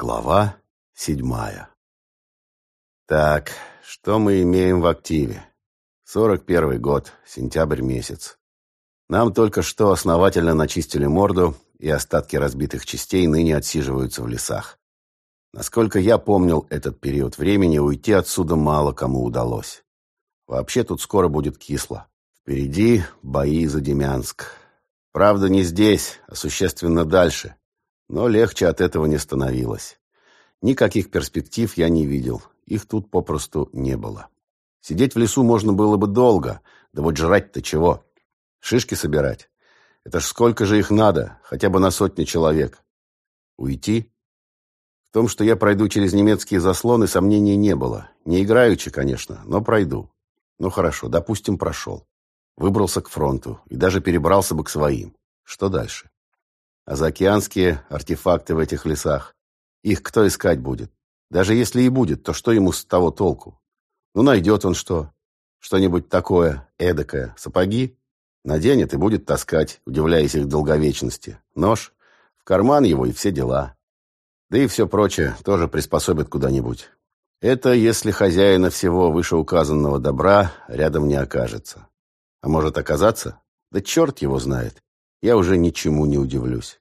Глава седьмая. Так, что мы имеем в активе? Сорок первый год, сентябрь месяц. Нам только что основательно начистили морду, и остатки разбитых частей ныне отсиживаются в лесах. Насколько я помнил этот период времени, уйти отсюда мало кому удалось. Вообще тут скоро будет кисло. Впереди бои за Демянск. Правда, не здесь, а существенно дальше. Но легче от этого не становилось. Никаких перспектив я не видел. Их тут попросту не было. Сидеть в лесу можно было бы долго. Да вот жрать-то чего? Шишки собирать? Это ж сколько же их надо? Хотя бы на сотни человек. Уйти? В том, что я пройду через немецкие заслоны, сомнений не было. Не играючи, конечно, но пройду. Ну хорошо, допустим, прошел. Выбрался к фронту и даже перебрался бы к своим. Что дальше? А заокеанские артефакты в этих лесах. Их кто искать будет? Даже если и будет, то что ему с того толку? Ну, найдет он что? Что-нибудь такое, эдакое. Сапоги? Наденет и будет таскать, удивляясь их долговечности. Нож? В карман его и все дела. Да и все прочее тоже приспособит куда-нибудь. Это если хозяина всего вышеуказанного добра рядом не окажется. А может оказаться? Да черт его знает. Я уже ничему не удивлюсь.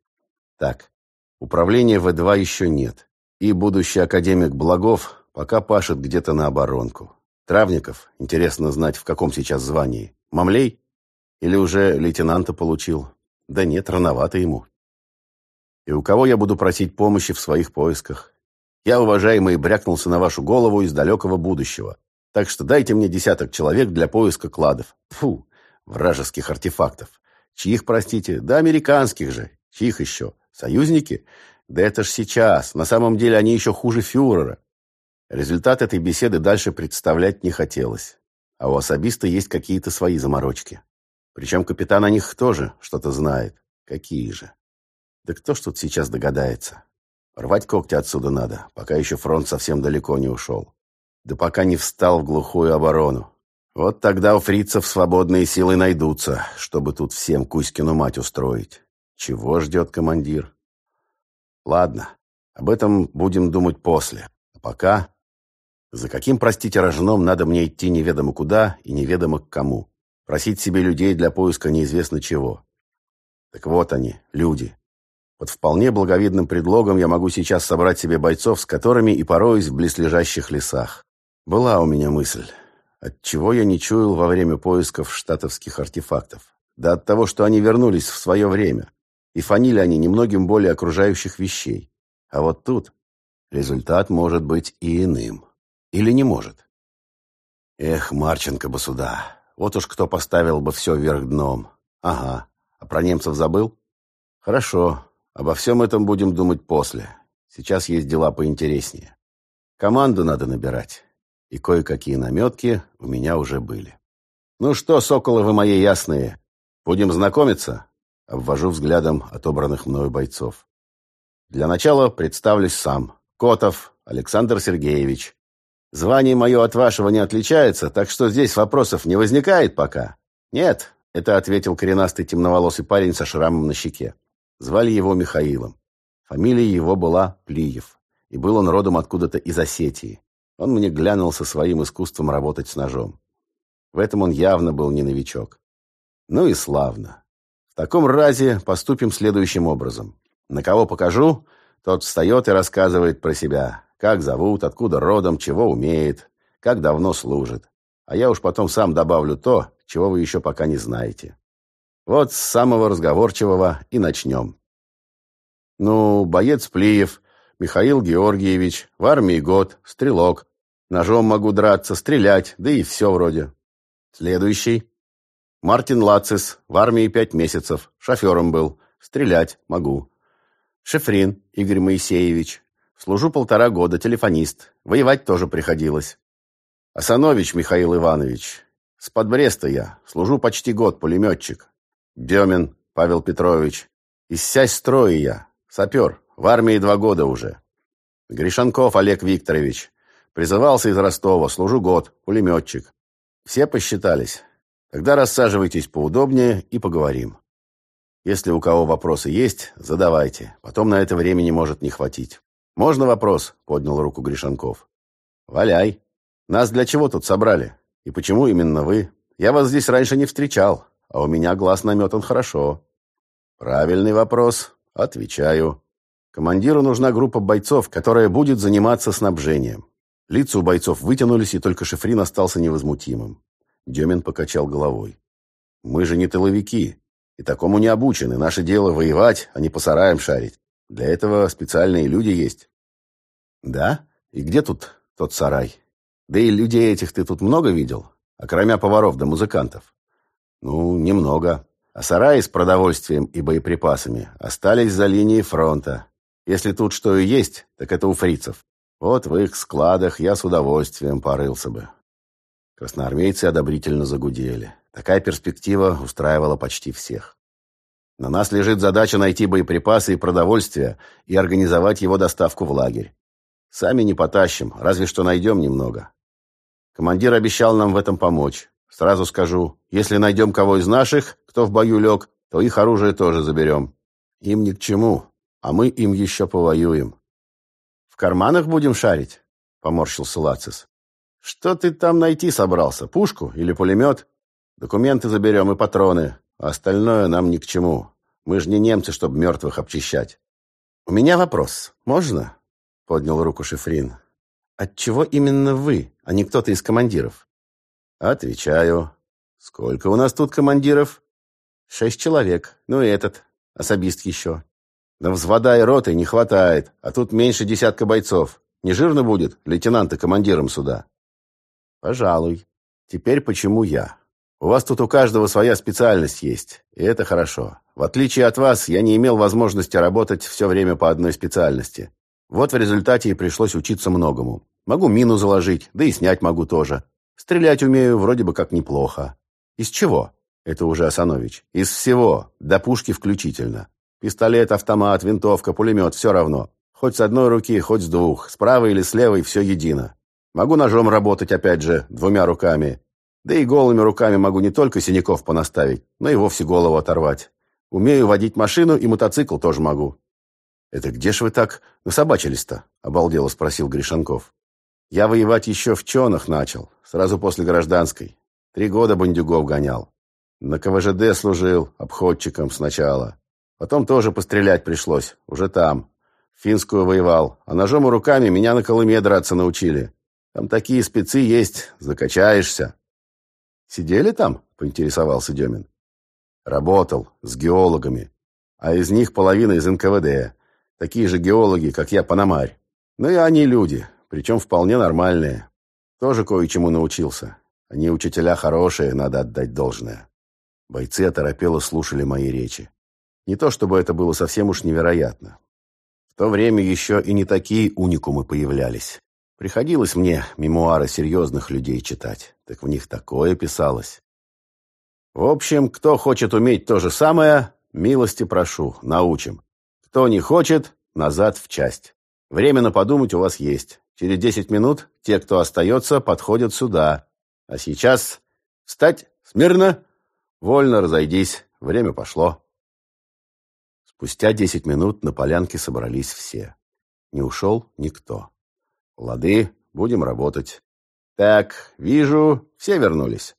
Так, управления В2 еще нет. И будущий академик Благов пока пашет где-то на оборонку. Травников, интересно знать, в каком сейчас звании. Мамлей? Или уже лейтенанта получил? Да нет, рановато ему. И у кого я буду просить помощи в своих поисках? Я, уважаемый, брякнулся на вашу голову из далекого будущего. Так что дайте мне десяток человек для поиска кладов. Фу, вражеских артефактов. Чьих, простите? Да американских же. Чьих еще? Союзники? Да это ж сейчас. На самом деле они еще хуже фюрера. Результат этой беседы дальше представлять не хотелось. А у особиста есть какие-то свои заморочки. Причем капитан о них тоже что-то знает. Какие же? Да кто ж тут сейчас догадается? Рвать когти отсюда надо, пока еще фронт совсем далеко не ушел. Да пока не встал в глухую оборону. Вот тогда у фрицев свободные силы найдутся, чтобы тут всем Кузькину мать устроить. Чего ждет командир? Ладно, об этом будем думать после. А пока... За каким, простите, рожном надо мне идти неведомо куда и неведомо к кому? Просить себе людей для поиска неизвестно чего. Так вот они, люди. Под вполне благовидным предлогом я могу сейчас собрать себе бойцов, с которыми и пороюсь в близлежащих лесах. Была у меня мысль. Отчего я не чуял во время поисков штатовских артефактов? Да от того, что они вернулись в свое время и фанили они немногим более окружающих вещей. А вот тут результат может быть и иным. Или не может. Эх, Марченко бы сюда. Вот уж кто поставил бы все вверх дном. Ага. А про немцев забыл? Хорошо. Обо всем этом будем думать после. Сейчас есть дела поинтереснее. Команду надо набирать. И кое-какие наметки у меня уже были. Ну что, соколы вы мои ясные, будем знакомиться? Обвожу взглядом отобранных мною бойцов. Для начала представлюсь сам. Котов Александр Сергеевич. Звание мое от вашего не отличается, так что здесь вопросов не возникает пока. Нет, это ответил коренастый темноволосый парень со шрамом на щеке. Звали его Михаилом. Фамилия его была Плиев. И был он родом откуда-то из Осетии. Он мне глянул со своим искусством работать с ножом. В этом он явно был не новичок. Ну и славно таком разе поступим следующим образом. На кого покажу, тот встает и рассказывает про себя. Как зовут, откуда родом, чего умеет, как давно служит. А я уж потом сам добавлю то, чего вы еще пока не знаете. Вот с самого разговорчивого и начнем. Ну, боец Плиев, Михаил Георгиевич, в армии год, стрелок. Ножом могу драться, стрелять, да и все вроде. Следующий. Мартин Лацис, в армии пять месяцев, шофером был, стрелять могу. Шефрин Игорь Моисеевич, служу полтора года, телефонист, воевать тоже приходилось. Асанович Михаил Иванович, с Подбреста я, служу почти год, пулеметчик. Демин Павел Петрович, из сясь строя я, сапер, в армии два года уже. Гришанков Олег Викторович, призывался из Ростова, служу год, пулеметчик. Все посчитались, Тогда рассаживайтесь поудобнее и поговорим. Если у кого вопросы есть, задавайте. Потом на это времени может не хватить. «Можно вопрос?» — поднял руку Гришанков. «Валяй. Нас для чего тут собрали? И почему именно вы? Я вас здесь раньше не встречал, а у меня глаз наметан хорошо». «Правильный вопрос. Отвечаю. Командиру нужна группа бойцов, которая будет заниматься снабжением. Лица у бойцов вытянулись, и только Шифрин остался невозмутимым. Демин покачал головой. «Мы же не тыловики, и такому не обучены. Наше дело воевать, а не по сараям шарить. Для этого специальные люди есть». «Да? И где тут тот сарай? Да и людей этих ты тут много видел? Кроме поваров да музыкантов?» «Ну, немного. А сараи с продовольствием и боеприпасами остались за линией фронта. Если тут что и есть, так это у фрицев. Вот в их складах я с удовольствием порылся бы. Красноармейцы одобрительно загудели. Такая перспектива устраивала почти всех. На нас лежит задача найти боеприпасы и продовольствие и организовать его доставку в лагерь. Сами не потащим, разве что найдем немного. Командир обещал нам в этом помочь. Сразу скажу, если найдем кого из наших, кто в бою лег, то их оружие тоже заберем. Им ни к чему, а мы им еще повоюем карманах будем шарить?» — поморщился Лацис. «Что ты там найти собрался? Пушку или пулемет? Документы заберем и патроны, а остальное нам ни к чему. Мы же не немцы, чтобы мертвых обчищать». «У меня вопрос. Можно?» — поднял руку Шифрин. «Отчего именно вы, а не кто-то из командиров?» «Отвечаю. Сколько у нас тут командиров?» «Шесть человек. Ну и этот, особист еще. На взвода и роты не хватает, а тут меньше десятка бойцов. Не жирно будет лейтенанта командиром суда? Пожалуй. Теперь почему я? У вас тут у каждого своя специальность есть, и это хорошо. В отличие от вас, я не имел возможности работать все время по одной специальности. Вот в результате и пришлось учиться многому. Могу мину заложить, да и снять могу тоже. Стрелять умею вроде бы как неплохо. Из чего? Это уже Асанович. Из всего, до пушки включительно. Пистолет, автомат, винтовка, пулемет – все равно. Хоть с одной руки, хоть с двух. Справа или с левой – все едино. Могу ножом работать, опять же, двумя руками. Да и голыми руками могу не только синяков понаставить, но и вовсе голову оторвать. Умею водить машину и мотоцикл тоже могу. «Это где ж вы так насобачились-то?» – обалдело спросил Гришанков. «Я воевать еще в Чонах начал, сразу после гражданской. Три года бандюгов гонял. На КВЖД служил, обходчиком сначала. Потом тоже пострелять пришлось, уже там. Финскую воевал, а ножом и руками меня на Колыме драться научили. Там такие спецы есть, закачаешься. Сидели там? Поинтересовался Демин. Работал, с геологами. А из них половина из НКВД. Такие же геологи, как я, Панамарь. Ну и они люди, причем вполне нормальные. Тоже кое-чему научился. Они учителя хорошие, надо отдать должное. Бойцы оторопело слушали мои речи. Не то чтобы это было совсем уж невероятно. В то время еще и не такие уникумы появлялись. Приходилось мне мемуары серьезных людей читать, так в них такое писалось. В общем, кто хочет уметь то же самое, милости прошу, научим. Кто не хочет, назад в часть. Время подумать у вас есть. Через десять минут те, кто остается, подходят сюда. А сейчас встать, смирно, вольно разойдись, время пошло. Спустя десять минут на полянке собрались все. Не ушел никто. Лады, будем работать. Так, вижу, все вернулись.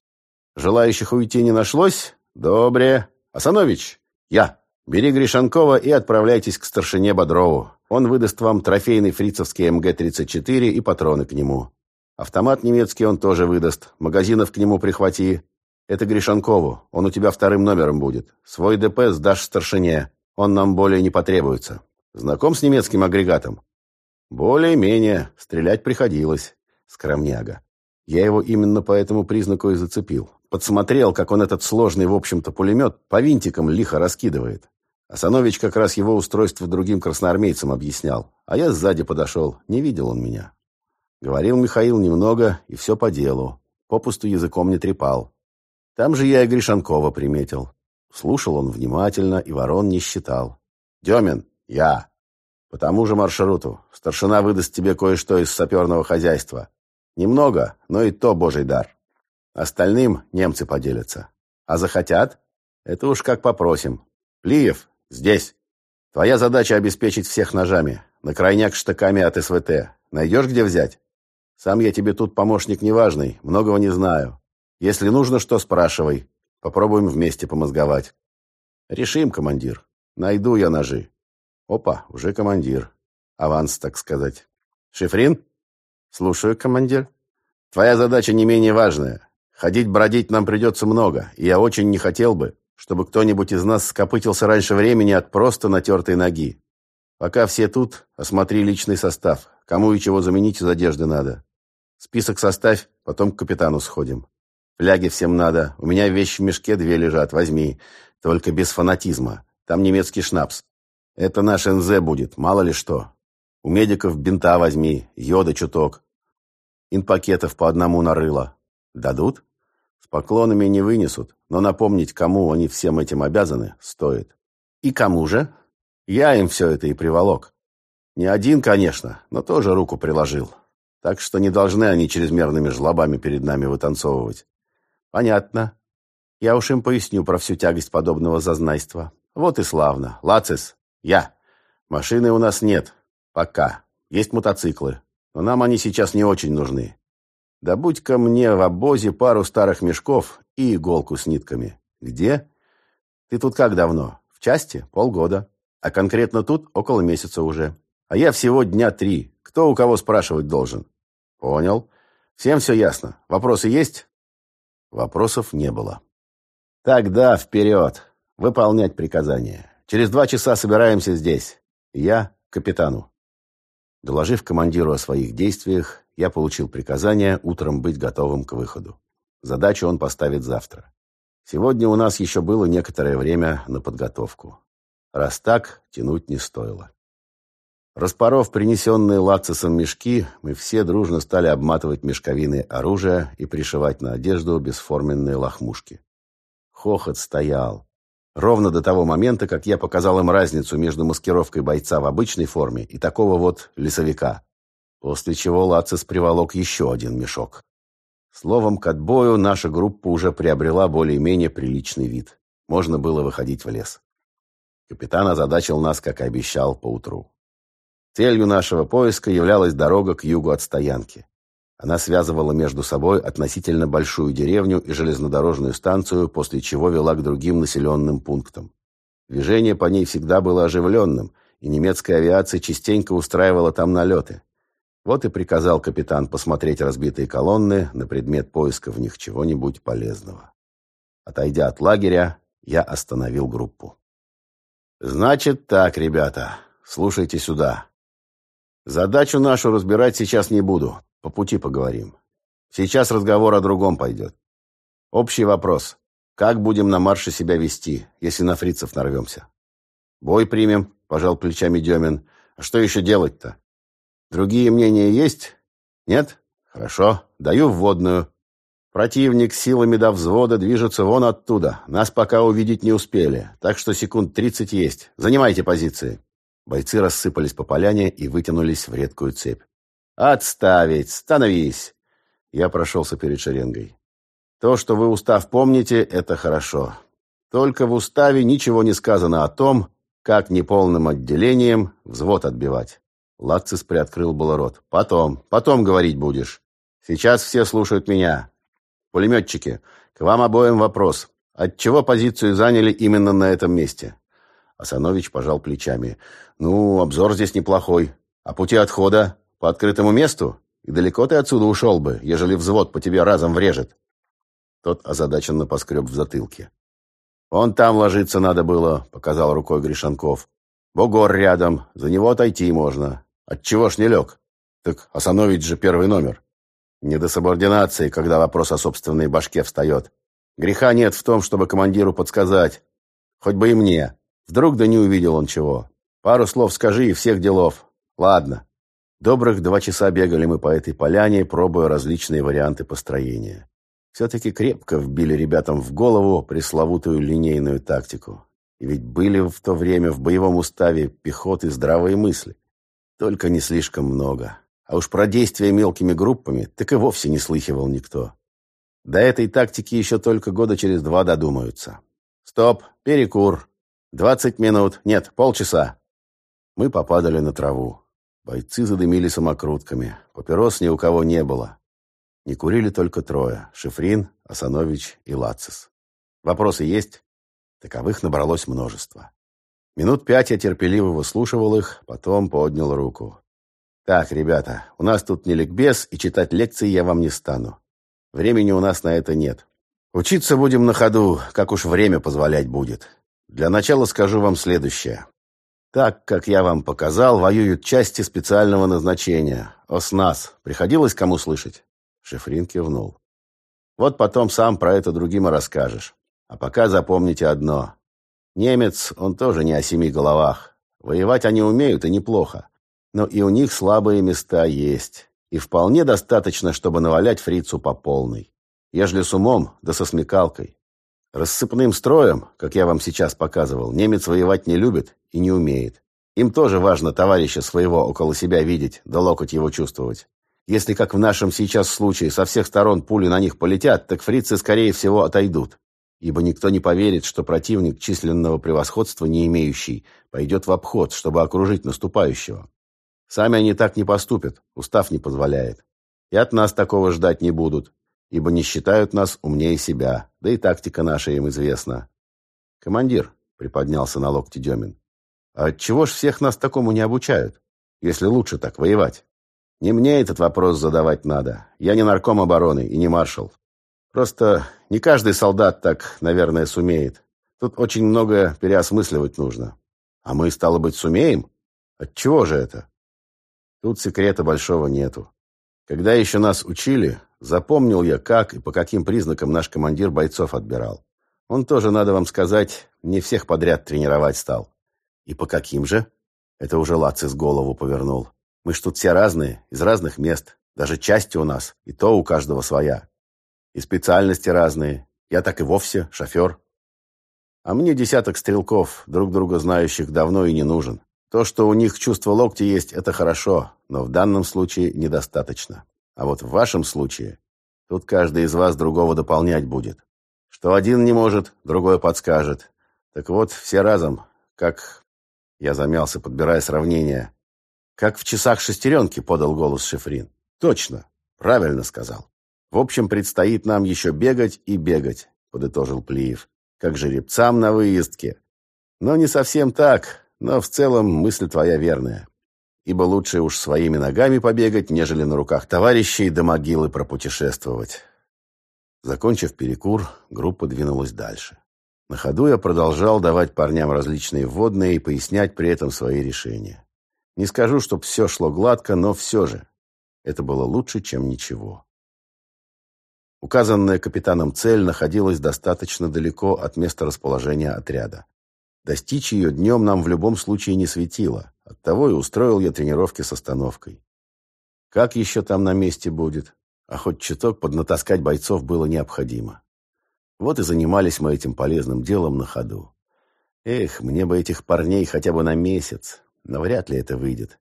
Желающих уйти не нашлось? Добре. Асанович, я. Бери Гришанкова и отправляйтесь к старшине Бодрову. Он выдаст вам трофейный фрицевский МГ-34 и патроны к нему. Автомат немецкий он тоже выдаст. Магазинов к нему прихвати. Это Гришанкову. Он у тебя вторым номером будет. Свой ДП сдашь старшине. Он нам более не потребуется. Знаком с немецким агрегатом? Более-менее. Стрелять приходилось. Скромняга. Я его именно по этому признаку и зацепил. Подсмотрел, как он этот сложный, в общем-то, пулемет по винтикам лихо раскидывает. Асанович как раз его устройство другим красноармейцам объяснял. А я сзади подошел. Не видел он меня. Говорил Михаил немного, и все по делу. Попусту языком не трепал. Там же я и Гришанкова приметил. Слушал он внимательно и ворон не считал. «Демин, я. По тому же маршруту. Старшина выдаст тебе кое-что из саперного хозяйства. Немного, но и то божий дар. Остальным немцы поделятся. А захотят? Это уж как попросим. Плиев, здесь. Твоя задача обеспечить всех ножами. На крайняк штыками от СВТ. Найдешь, где взять? Сам я тебе тут помощник неважный, многого не знаю. Если нужно, что спрашивай. Попробуем вместе помозговать. Решим, командир. Найду я ножи. Опа, уже командир. Аванс, так сказать. Шифрин? Слушаю, командир. Твоя задача не менее важная. Ходить бродить нам придется много, и я очень не хотел бы, чтобы кто-нибудь из нас скопытился раньше времени от просто натертой ноги. Пока все тут, осмотри личный состав. Кому и чего заменить из одежды надо. Список составь, потом к капитану сходим. Фляги всем надо. У меня вещи в мешке две лежат, возьми. Только без фанатизма. Там немецкий шнапс. Это наш НЗ будет, мало ли что. У медиков бинта возьми, йода чуток. Инпакетов по одному нарыло. Дадут? С поклонами не вынесут, но напомнить, кому они всем этим обязаны, стоит. И кому же? Я им все это и приволок. Не один, конечно, но тоже руку приложил. Так что не должны они чрезмерными жлобами перед нами вытанцовывать. Понятно. Я уж им поясню про всю тягость подобного зазнайства. Вот и славно. Лацис, я. Машины у нас нет. Пока. Есть мотоциклы. Но нам они сейчас не очень нужны. Добудь-ка мне в обозе пару старых мешков и иголку с нитками. Где? Ты тут как давно? В части? Полгода. А конкретно тут около месяца уже. А я всего дня три. Кто у кого спрашивать должен? Понял. Всем все ясно. Вопросы есть? Вопросов не было. Тогда вперед. Выполнять приказания. Через два часа собираемся здесь. Я капитану. Доложив командиру о своих действиях, я получил приказание утром быть готовым к выходу. Задачу он поставит завтра. Сегодня у нас еще было некоторое время на подготовку. Раз так, тянуть не стоило. Распоров принесенные Лацисом мешки, мы все дружно стали обматывать мешковины оружия и пришивать на одежду бесформенные лохмушки. Хохот стоял. Ровно до того момента, как я показал им разницу между маскировкой бойца в обычной форме и такого вот лесовика. После чего Лацис приволок еще один мешок. Словом, к отбою наша группа уже приобрела более-менее приличный вид. Можно было выходить в лес. Капитан озадачил нас, как и обещал, поутру. Целью нашего поиска являлась дорога к югу от стоянки. Она связывала между собой относительно большую деревню и железнодорожную станцию, после чего вела к другим населенным пунктам. Движение по ней всегда было оживленным, и немецкая авиация частенько устраивала там налеты. Вот и приказал капитан посмотреть разбитые колонны на предмет поиска в них чего-нибудь полезного. Отойдя от лагеря, я остановил группу. «Значит так, ребята, слушайте сюда. Задачу нашу разбирать сейчас не буду, по пути поговорим. Сейчас разговор о другом пойдет. Общий вопрос. Как будем на марше себя вести, если на фрицев нарвемся? Бой примем, пожал плечами Демин. А что еще делать-то? Другие мнения есть? Нет? Хорошо, даю вводную. Противник силами до взвода движется вон оттуда. Нас пока увидеть не успели, так что секунд тридцать есть. Занимайте позиции». Бойцы рассыпались по поляне и вытянулись в редкую цепь. «Отставить! Становись!» Я прошелся перед шеренгой. «То, что вы устав помните, это хорошо. Только в уставе ничего не сказано о том, как неполным отделением взвод отбивать». Лацис приоткрыл было рот. «Потом, потом говорить будешь. Сейчас все слушают меня. «Пулеметчики, к вам обоим вопрос. Отчего позицию заняли именно на этом месте?» Асанович пожал плечами. «Ну, обзор здесь неплохой. А пути отхода? По открытому месту? И далеко ты отсюда ушел бы, ежели взвод по тебе разом врежет?» Тот озадаченно поскреб в затылке. «Он там ложиться надо было», — показал рукой Гришанков. «Бугор рядом, за него отойти можно. Отчего ж не лег? Так Асанович же первый номер». Не до субординации, когда вопрос о собственной башке встает. Греха нет в том, чтобы командиру подсказать. Хоть бы и мне. Вдруг да не увидел он чего. Пару слов скажи и всех делов. Ладно. Добрых два часа бегали мы по этой поляне, пробуя различные варианты построения. Все-таки крепко вбили ребятам в голову пресловутую линейную тактику. И ведь были в то время в боевом уставе пехоты здравые мысли. Только не слишком много. А уж про действия мелкими группами так и вовсе не слыхивал никто. До этой тактики еще только года через два додумаются. Стоп, перекур. Двадцать минут, нет, полчаса. Мы попадали на траву. Бойцы задымили самокрутками. Папирос ни у кого не было. Не курили только трое. Шифрин, Асанович и Лацис. Вопросы есть? Таковых набралось множество. Минут пять я терпеливо выслушивал их, потом поднял руку. «Так, ребята, у нас тут не ликбез, и читать лекции я вам не стану. Времени у нас на это нет. Учиться будем на ходу, как уж время позволять будет. Для начала скажу вам следующее. Так, как я вам показал, воюют части специального назначения. ОСНАС. Приходилось кому слышать?» Шифрин кивнул. «Вот потом сам про это другим и расскажешь. А пока запомните одно. Немец, он тоже не о семи головах. Воевать они умеют и неплохо. Но и у них слабые места есть. И вполне достаточно, чтобы навалять фрицу по полной. Ежели с умом, да со смекалкой. Рассыпным строем, как я вам сейчас показывал, немец воевать не любит и не умеет. Им тоже важно товарища своего около себя видеть, да локоть его чувствовать. Если, как в нашем сейчас случае, со всех сторон пули на них полетят, так фрицы, скорее всего, отойдут. Ибо никто не поверит, что противник, численного превосходства не имеющий, пойдет в обход, чтобы окружить наступающего. Сами они так не поступят, устав не позволяет. И от нас такого ждать не будут ибо не считают нас умнее себя, да и тактика наша им известна. Командир, приподнялся на локте Демин, а отчего ж всех нас такому не обучают, если лучше так воевать? Не мне этот вопрос задавать надо. Я не нарком обороны и не маршал. Просто не каждый солдат так, наверное, сумеет. Тут очень много переосмысливать нужно. А мы, стало быть, сумеем? Отчего же это? Тут секрета большого нету. Когда еще нас учили, Запомнил я, как и по каким признакам наш командир бойцов отбирал. Он тоже, надо вам сказать, не всех подряд тренировать стал. И по каким же? Это уже Лацис голову повернул. Мы ж тут все разные, из разных мест. Даже части у нас, и то у каждого своя. И специальности разные. Я так и вовсе шофер. А мне десяток стрелков, друг друга знающих, давно и не нужен. То, что у них чувство локти есть, это хорошо, но в данном случае недостаточно. А вот в вашем случае тут каждый из вас другого дополнять будет. Что один не может, другой подскажет. Так вот, все разом, как... Я замялся, подбирая сравнение. Как в часах шестеренки, подал голос Шифрин. Точно, правильно сказал. В общем, предстоит нам еще бегать и бегать, подытожил Плиев. Как жеребцам на выездке. Но не совсем так, но в целом мысль твоя верная ибо лучше уж своими ногами побегать, нежели на руках товарищей до могилы пропутешествовать. Закончив перекур, группа двинулась дальше. На ходу я продолжал давать парням различные вводные и пояснять при этом свои решения. Не скажу, чтоб все шло гладко, но все же. Это было лучше, чем ничего. Указанная капитаном цель находилась достаточно далеко от места расположения отряда. Достичь ее днем нам в любом случае не светило. Оттого и устроил я тренировки с остановкой. Как еще там на месте будет? А хоть чуток поднатаскать бойцов было необходимо. Вот и занимались мы этим полезным делом на ходу. Эх, мне бы этих парней хотя бы на месяц, но вряд ли это выйдет.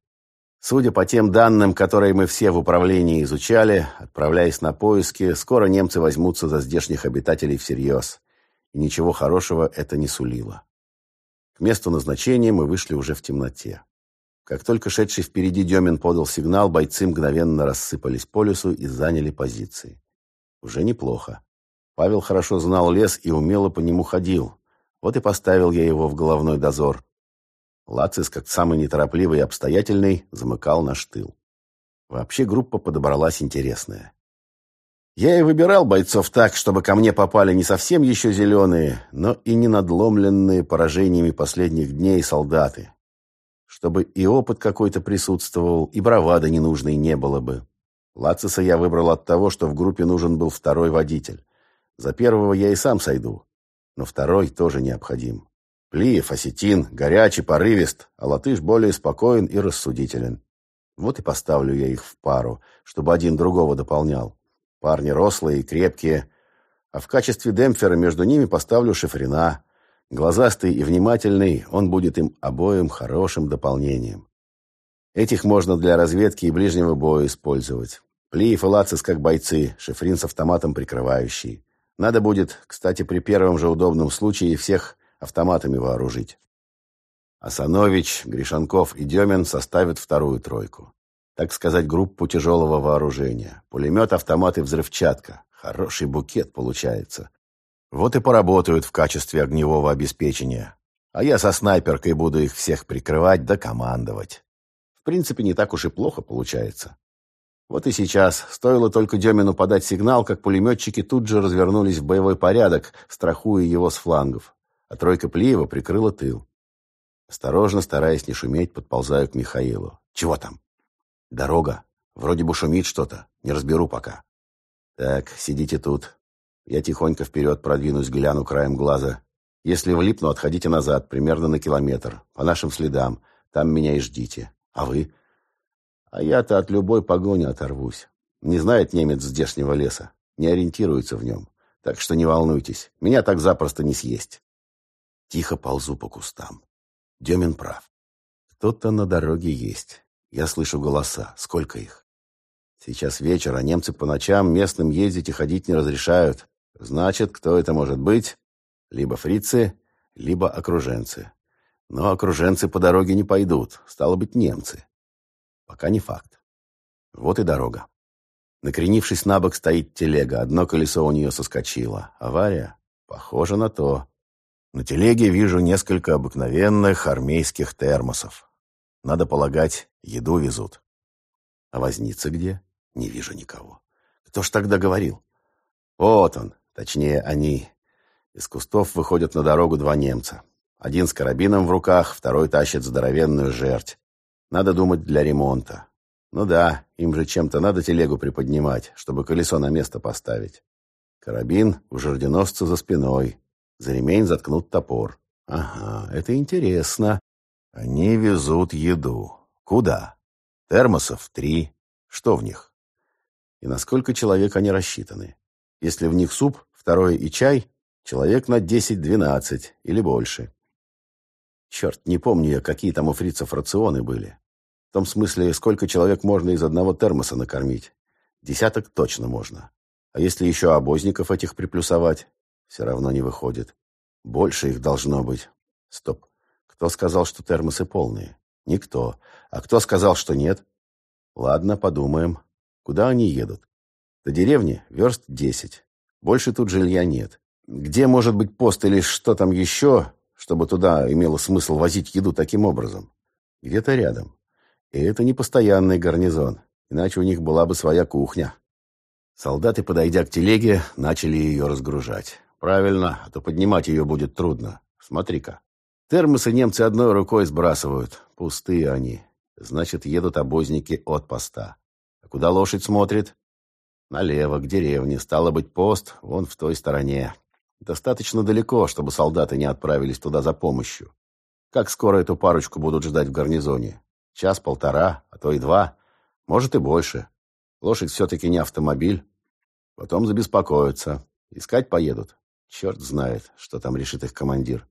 Судя по тем данным, которые мы все в управлении изучали, отправляясь на поиски, скоро немцы возьмутся за здешних обитателей всерьез. И ничего хорошего это не сулило. К месту назначения мы вышли уже в темноте. Как только шедший впереди Демин подал сигнал, бойцы мгновенно рассыпались по лесу и заняли позиции. Уже неплохо. Павел хорошо знал лес и умело по нему ходил. Вот и поставил я его в головной дозор. Лацис, как самый неторопливый и обстоятельный, замыкал наш тыл. Вообще группа подобралась интересная. Я и выбирал бойцов так, чтобы ко мне попали не совсем еще зеленые, но и не надломленные поражениями последних дней солдаты, чтобы и опыт какой-то присутствовал, и бравада ненужной не было бы. Лациса я выбрал от того, что в группе нужен был второй водитель. За первого я и сам сойду, но второй тоже необходим. Плиев, осетин, горячий, порывист, а латыш более спокоен и рассудителен. Вот и поставлю я их в пару, чтобы один другого дополнял. Парни рослые и крепкие, а в качестве демпфера между ними поставлю шифрена, Глазастый и внимательный, он будет им обоим хорошим дополнением. Этих можно для разведки и ближнего боя использовать. Плиев и Лацис как бойцы, Шифрин с автоматом прикрывающий. Надо будет, кстати, при первом же удобном случае всех автоматами вооружить. Асанович, Гришанков и Демин составят вторую тройку. Так сказать, группу тяжелого вооружения. Пулемет, автомат и взрывчатка. Хороший букет получается. Вот и поработают в качестве огневого обеспечения. А я со снайперкой буду их всех прикрывать да командовать. В принципе, не так уж и плохо получается. Вот и сейчас, стоило только Демину подать сигнал, как пулеметчики тут же развернулись в боевой порядок, страхуя его с флангов. А тройка Плиева прикрыла тыл. Осторожно, стараясь не шуметь, подползаю к Михаилу. «Чего там?» «Дорога. Вроде бы шумит что-то. Не разберу пока». «Так, сидите тут. Я тихонько вперед продвинусь, гляну краем глаза. Если влипну, отходите назад, примерно на километр. По нашим следам. Там меня и ждите. А вы?» «А я-то от любой погони оторвусь. Не знает немец здешнего леса. Не ориентируется в нем. Так что не волнуйтесь. Меня так запросто не съесть». Тихо ползу по кустам. Демин прав. Кто-то на дороге есть. Я слышу голоса. Сколько их? Сейчас вечер, а немцы по ночам местным ездить и ходить не разрешают. Значит, кто это может быть? Либо фрицы, либо окруженцы. Но окруженцы по дороге не пойдут. Стало быть, немцы. Пока не факт. Вот и дорога. Накренившись на бок, стоит телега. Одно колесо у нее соскочило. Авария? Похоже на то. На телеге вижу несколько обыкновенных армейских термосов. Надо полагать, еду везут. А возница где? Не вижу никого. Кто ж тогда говорил? Вот он, точнее, они. Из кустов выходят на дорогу два немца. Один с карабином в руках, второй тащит здоровенную жерть. Надо думать для ремонта. Ну да, им же чем-то надо телегу приподнимать, чтобы колесо на место поставить. Карабин у жерденосца за спиной. За ремень заткнут топор. Ага, это интересно. Они везут еду. Куда? Термосов три. Что в них? И на сколько человек они рассчитаны? Если в них суп, второй и чай, человек на 10-12 или больше. Черт, не помню я, какие там у фрицев рационы были. В том смысле, сколько человек можно из одного термоса накормить. Десяток точно можно. А если еще обозников этих приплюсовать, все равно не выходит. Больше их должно быть. Стоп. Кто сказал, что термосы полные? Никто. А кто сказал, что нет? Ладно, подумаем. Куда они едут? До деревни верст десять. Больше тут жилья нет. Где может быть пост или что там еще, чтобы туда имело смысл возить еду таким образом? Где-то рядом. И это не постоянный гарнизон, иначе у них была бы своя кухня. Солдаты, подойдя к телеге, начали ее разгружать. Правильно, а то поднимать ее будет трудно. Смотри-ка. Термосы немцы одной рукой сбрасывают. Пустые они. Значит, едут обозники от поста. А куда лошадь смотрит? Налево, к деревне. Стало быть, пост вон в той стороне. Достаточно далеко, чтобы солдаты не отправились туда за помощью. Как скоро эту парочку будут ждать в гарнизоне? Час-полтора, а то и два. Может и больше. Лошадь все-таки не автомобиль. Потом забеспокоятся. Искать поедут. Черт знает, что там решит их командир.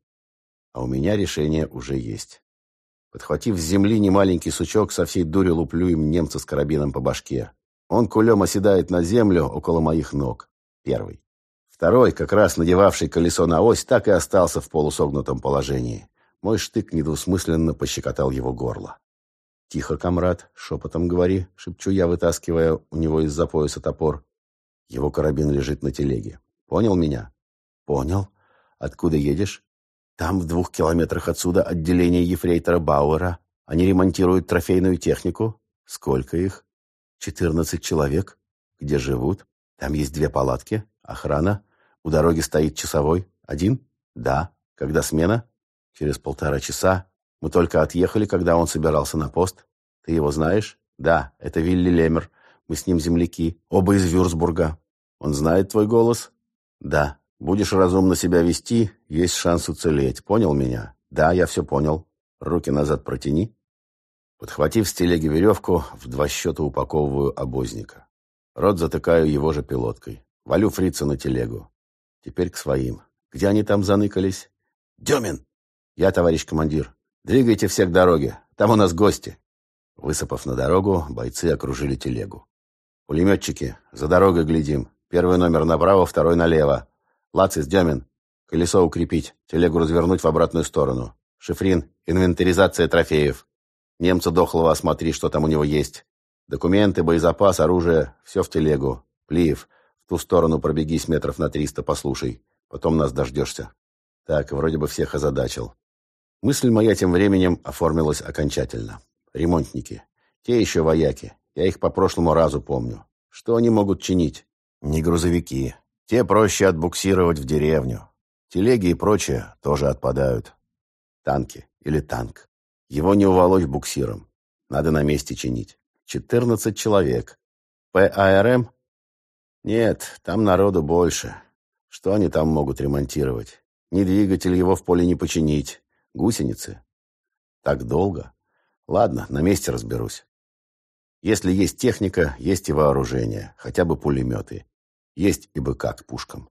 А у меня решение уже есть. Подхватив с земли немаленький сучок, со всей дури луплю им немца с карабином по башке. Он кулем оседает на землю около моих ног. Первый. Второй, как раз надевавший колесо на ось, так и остался в полусогнутом положении. Мой штык недвусмысленно пощекотал его горло. «Тихо, комрад, шепотом говори», — шепчу я, вытаскивая у него из-за пояса топор. Его карабин лежит на телеге. «Понял меня?» «Понял. Откуда едешь?» «Там, в двух километрах отсюда, отделение ефрейтора Бауэра. Они ремонтируют трофейную технику. Сколько их?» «Четырнадцать человек. Где живут? Там есть две палатки. Охрана. У дороги стоит часовой. Один? Да. Когда смена? Через полтора часа. Мы только отъехали, когда он собирался на пост. Ты его знаешь? Да, это Вилли Лемер. Мы с ним земляки. Оба из Вюрсбурга. Он знает твой голос? Да. Будешь разумно себя вести, есть шанс уцелеть. Понял меня? Да, я все понял. Руки назад протяни. Подхватив с телеги веревку, в два счета упаковываю обозника. Рот затыкаю его же пилоткой. Валю фрица на телегу. Теперь к своим. Где они там заныкались? Демин! Я, товарищ командир. Двигайте все к дороге. Там у нас гости. Высыпав на дорогу, бойцы окружили телегу. Пулеметчики, за дорогой глядим. Первый номер направо, второй налево. Лацис, Демин, колесо укрепить, телегу развернуть в обратную сторону. Шифрин, инвентаризация трофеев. Немца дохлого осмотри, что там у него есть. Документы, боезапас, оружие, все в телегу. Плиев, в ту сторону пробегись метров на триста, послушай. Потом нас дождешься. Так, вроде бы всех озадачил. Мысль моя тем временем оформилась окончательно. Ремонтники. Те еще вояки. Я их по прошлому разу помню. Что они могут чинить? Не грузовики. Те проще отбуксировать в деревню. Телеги и прочее тоже отпадают. Танки или танк. Его не уволочь буксиром. Надо на месте чинить. Четырнадцать человек. ПАРМ? Нет, там народу больше. Что они там могут ремонтировать? Ни двигатель его в поле не починить. Гусеницы. Так долго? Ладно, на месте разберусь. Если есть техника, есть и вооружение, хотя бы пулеметы. Есть и БК к пушкам.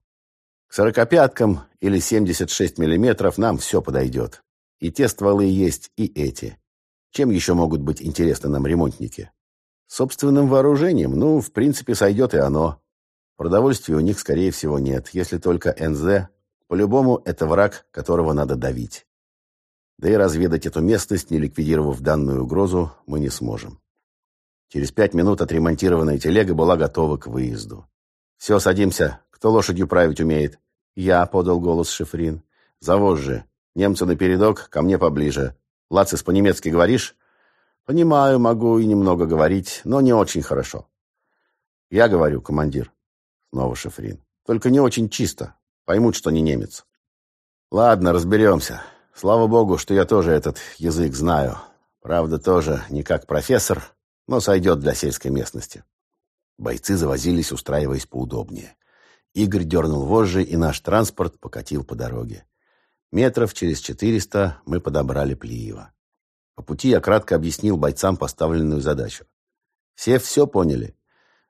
К сорокопяткам или 76 миллиметров нам все подойдет. И те стволы есть, и эти. Чем еще могут быть интересны нам ремонтники? Собственным вооружением, ну, в принципе, сойдет и оно. Продовольствия у них, скорее всего, нет, если только НЗ. По-любому, это враг, которого надо давить. Да и разведать эту местность, не ликвидировав данную угрозу, мы не сможем. Через пять минут отремонтированная телега была готова к выезду. «Все, садимся. Кто лошадью править умеет?» «Я», — подал голос Шифрин. «Завоз же. Немцы напередок, ко мне поближе. Лацис, по-немецки говоришь?» «Понимаю, могу и немного говорить, но не очень хорошо». «Я говорю, командир». Снова Шифрин. «Только не очень чисто. Поймут, что не немец». «Ладно, разберемся. Слава богу, что я тоже этот язык знаю. Правда, тоже не как профессор, но сойдет для сельской местности. Бойцы завозились, устраиваясь поудобнее. Игорь дернул вожжи, и наш транспорт покатил по дороге. Метров через четыреста мы подобрали Плиева. По пути я кратко объяснил бойцам поставленную задачу. Все все поняли?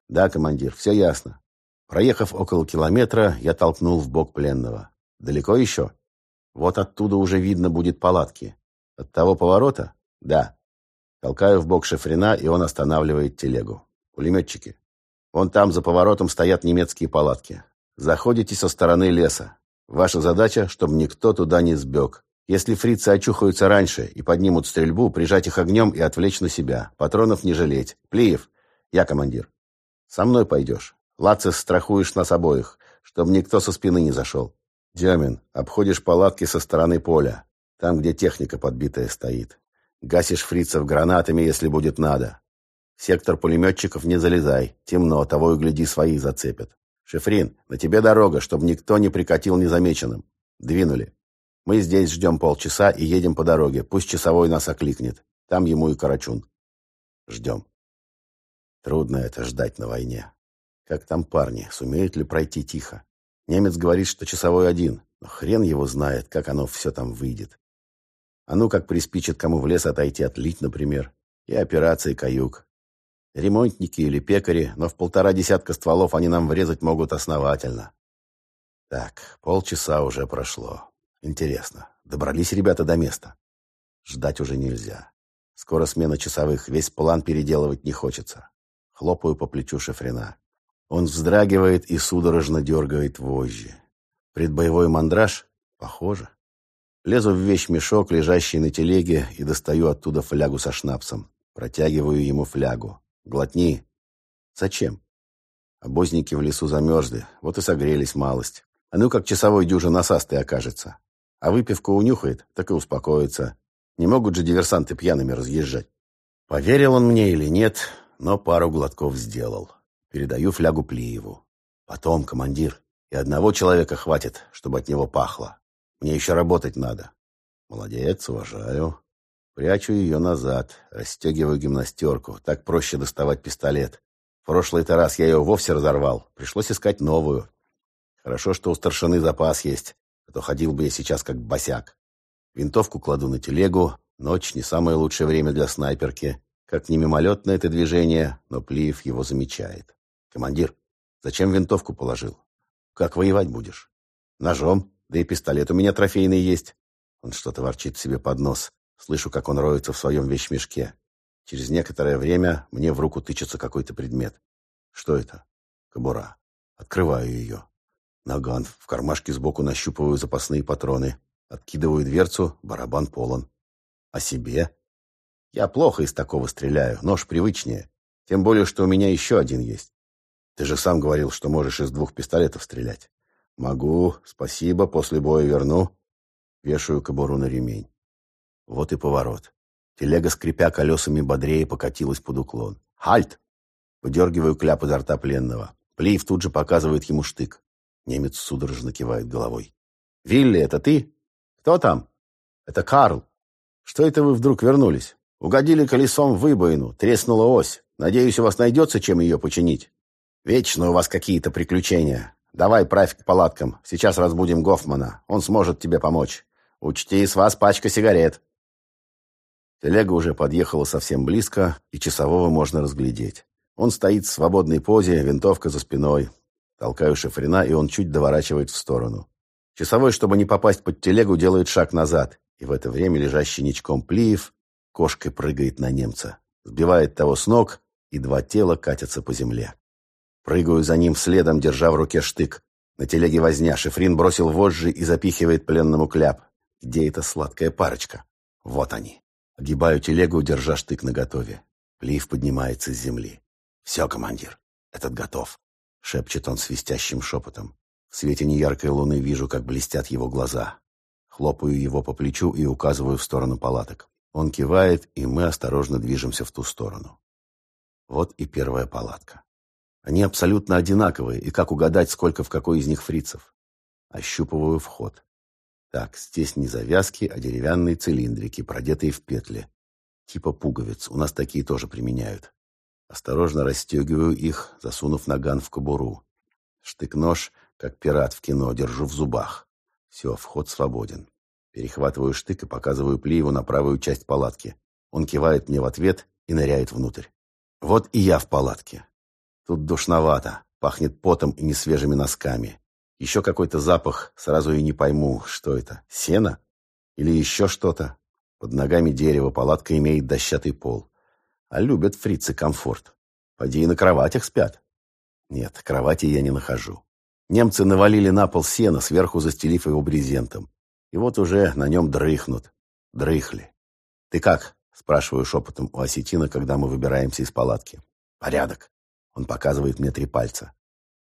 Да, командир, все ясно. Проехав около километра, я толкнул в бок пленного. Далеко еще? Вот оттуда уже видно будет палатки. От того поворота? Да. Толкаю в бок шифрена, и он останавливает телегу. Пулеметчики. Вон там за поворотом стоят немецкие палатки. Заходите со стороны леса. Ваша задача, чтобы никто туда не сбег. Если фрицы очухаются раньше и поднимут стрельбу, прижать их огнем и отвлечь на себя. Патронов не жалеть. Плиев, я командир. Со мной пойдешь. Лацис страхуешь нас обоих, чтобы никто со спины не зашел. Демин, обходишь палатки со стороны поля, там, где техника подбитая стоит. Гасишь фрицев гранатами, если будет надо. В сектор пулеметчиков не залезай. Темно, того и гляди, свои зацепят. Шефрин, на тебе дорога, чтобы никто не прикатил незамеченным. Двинули. Мы здесь ждем полчаса и едем по дороге. Пусть часовой нас окликнет. Там ему и Карачун. Ждем. Трудно это ждать на войне. Как там парни, сумеют ли пройти тихо? Немец говорит, что часовой один, но хрен его знает, как оно все там выйдет. А ну как приспичит кому в лес отойти отлить, например. И операции каюк. Ремонтники или пекари, но в полтора десятка стволов они нам врезать могут основательно. Так, полчаса уже прошло. Интересно, добрались ребята до места? Ждать уже нельзя. Скоро смена часовых, весь план переделывать не хочется. Хлопаю по плечу Шефрена. Он вздрагивает и судорожно дергает вожжи. Предбоевой мандраж? Похоже. Лезу в вещмешок, лежащий на телеге, и достаю оттуда флягу со шнапсом. Протягиваю ему флягу. Глотни. Зачем? Обозники в лесу замерзли, вот и согрелись малость. А ну как часовой дюжа насастый окажется. А выпивку унюхает, так и успокоится. Не могут же диверсанты пьяными разъезжать. Поверил он мне или нет, но пару глотков сделал. Передаю флягу Плиеву. Потом, командир, и одного человека хватит, чтобы от него пахло. Мне еще работать надо. Молодец, уважаю. Прячу ее назад, расстегиваю гимнастерку. Так проще доставать пистолет. В прошлый-то раз я ее вовсе разорвал. Пришлось искать новую. Хорошо, что у старшины запас есть, а то ходил бы я сейчас как босяк. Винтовку кладу на телегу. Ночь не самое лучшее время для снайперки. Как не мимолетное это движение, но Плиев его замечает. «Командир, зачем винтовку положил? Как воевать будешь? Ножом?» Да и пистолет у меня трофейный есть. Он что-то ворчит себе под нос. Слышу, как он роется в своем вещмешке. Через некоторое время мне в руку тычется какой-то предмет. Что это? Кобура. Открываю ее. Наган. В кармашке сбоку нащупываю запасные патроны. Откидываю дверцу, барабан полон. О себе? Я плохо из такого стреляю, нож привычнее. Тем более, что у меня еще один есть. Ты же сам говорил, что можешь из двух пистолетов стрелять. Могу, спасибо, после боя верну. Вешаю кобуру на ремень. Вот и поворот. Телега, скрипя колесами, бодрее покатилась под уклон. «Хальт!» Выдергиваю кляп изо рта пленного. Плиев тут же показывает ему штык. Немец судорожно кивает головой. «Вилли, это ты? Кто там?» «Это Карл. Что это вы вдруг вернулись? Угодили колесом в выбоину, треснула ось. Надеюсь, у вас найдется, чем ее починить. Вечно у вас какие-то приключения. Давай правь к палаткам. Сейчас разбудим Гофмана. Он сможет тебе помочь. Учти, с вас пачка сигарет». Телега уже подъехала совсем близко, и часового можно разглядеть. Он стоит в свободной позе, винтовка за спиной. Толкаю шифрена, и он чуть доворачивает в сторону. Часовой, чтобы не попасть под телегу, делает шаг назад, и в это время лежащий ничком Плиев кошкой прыгает на немца, сбивает того с ног, и два тела катятся по земле. Прыгаю за ним следом, держа в руке штык. На телеге возня, Шифрин бросил вожжи и запихивает пленному кляп. Где эта сладкая парочка? Вот они. Огибаю телегу, держа штык наготове. Плиев поднимается с земли. «Все, командир, этот готов», — шепчет он свистящим шепотом. В свете неяркой луны вижу, как блестят его глаза. Хлопаю его по плечу и указываю в сторону палаток. Он кивает, и мы осторожно движемся в ту сторону. Вот и первая палатка. Они абсолютно одинаковые, и как угадать, сколько в какой из них фрицев? Ощупываю вход. Так, здесь не завязки, а деревянные цилиндрики, продетые в петли. Типа пуговиц, у нас такие тоже применяют. Осторожно расстегиваю их, засунув наган в кобуру. Штык-нож, как пират в кино, держу в зубах. Все, вход свободен. Перехватываю штык и показываю Плиеву на правую часть палатки. Он кивает мне в ответ и ныряет внутрь. Вот и я в палатке. Тут душновато, пахнет потом и несвежими носками. Еще какой-то запах, сразу и не пойму, что это. Сено? Или еще что-то? Под ногами дерево, палатка имеет дощатый пол. А любят фрицы комфорт. Поди и на кроватях спят. Нет, кровати я не нахожу. Немцы навалили на пол сено, сверху застелив его брезентом. И вот уже на нем дрыхнут. Дрыхли. «Ты как?» – спрашиваю шепотом у осетина, когда мы выбираемся из палатки. «Порядок». Он показывает мне три пальца.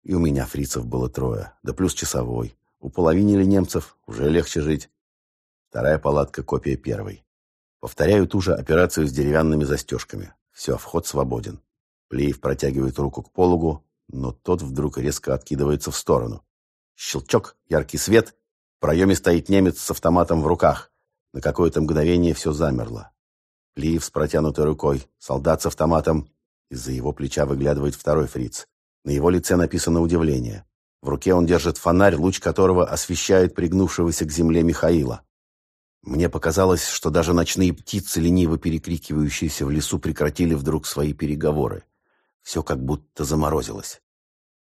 И у меня фрицев было трое, да плюс часовой. У половины немцев уже легче жить. Вторая палатка – копия первой. Повторяю ту же операцию с деревянными застежками. Все, вход свободен. Плеев протягивает руку к пологу, но тот вдруг резко откидывается в сторону. Щелчок, яркий свет. В проеме стоит немец с автоматом в руках. На какое-то мгновение все замерло. Плиев с протянутой рукой, солдат с автоматом. Из-за его плеча выглядывает второй фриц. На его лице написано удивление. В руке он держит фонарь, луч которого освещает пригнувшегося к земле Михаила. Мне показалось, что даже ночные птицы, лениво перекрикивающиеся в лесу, прекратили вдруг свои переговоры. Все как будто заморозилось.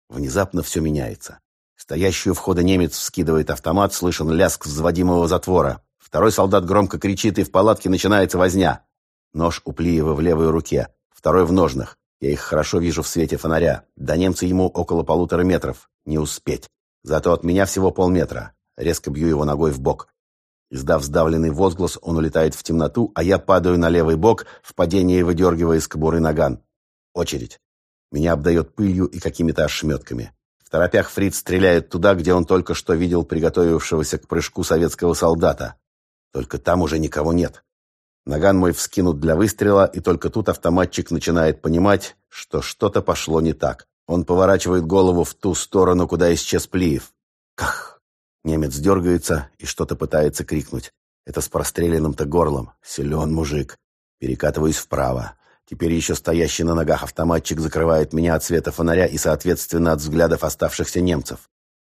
Внезапно все меняется. Стоящий у входа немец вскидывает автомат, слышен лязг взводимого затвора. Второй солдат громко кричит, и в палатке начинается возня. Нож у Плиева в левой руке, второй в ножнах. Я их хорошо вижу в свете фонаря. До немца ему около полутора метров. Не успеть. Зато от меня всего полметра. Резко бью его ногой в бок. Издав сдавленный возглас, он улетает в темноту, а я падаю на левый бок, в падении выдергивая из кобуры наган. Очередь. Меня обдает пылью и какими-то ошметками. В торопях Фриц стреляет туда, где он только что видел приготовившегося к прыжку советского солдата. Только там уже никого нет. Наган мой вскинут для выстрела, и только тут автоматчик начинает понимать, что что-то пошло не так. Он поворачивает голову в ту сторону, куда исчез Плиев. Ках! Немец дергается и что-то пытается крикнуть. Это с простреленным-то горлом. Силен мужик. Перекатываюсь вправо. Теперь еще стоящий на ногах автоматчик закрывает меня от света фонаря и, соответственно, от взглядов оставшихся немцев.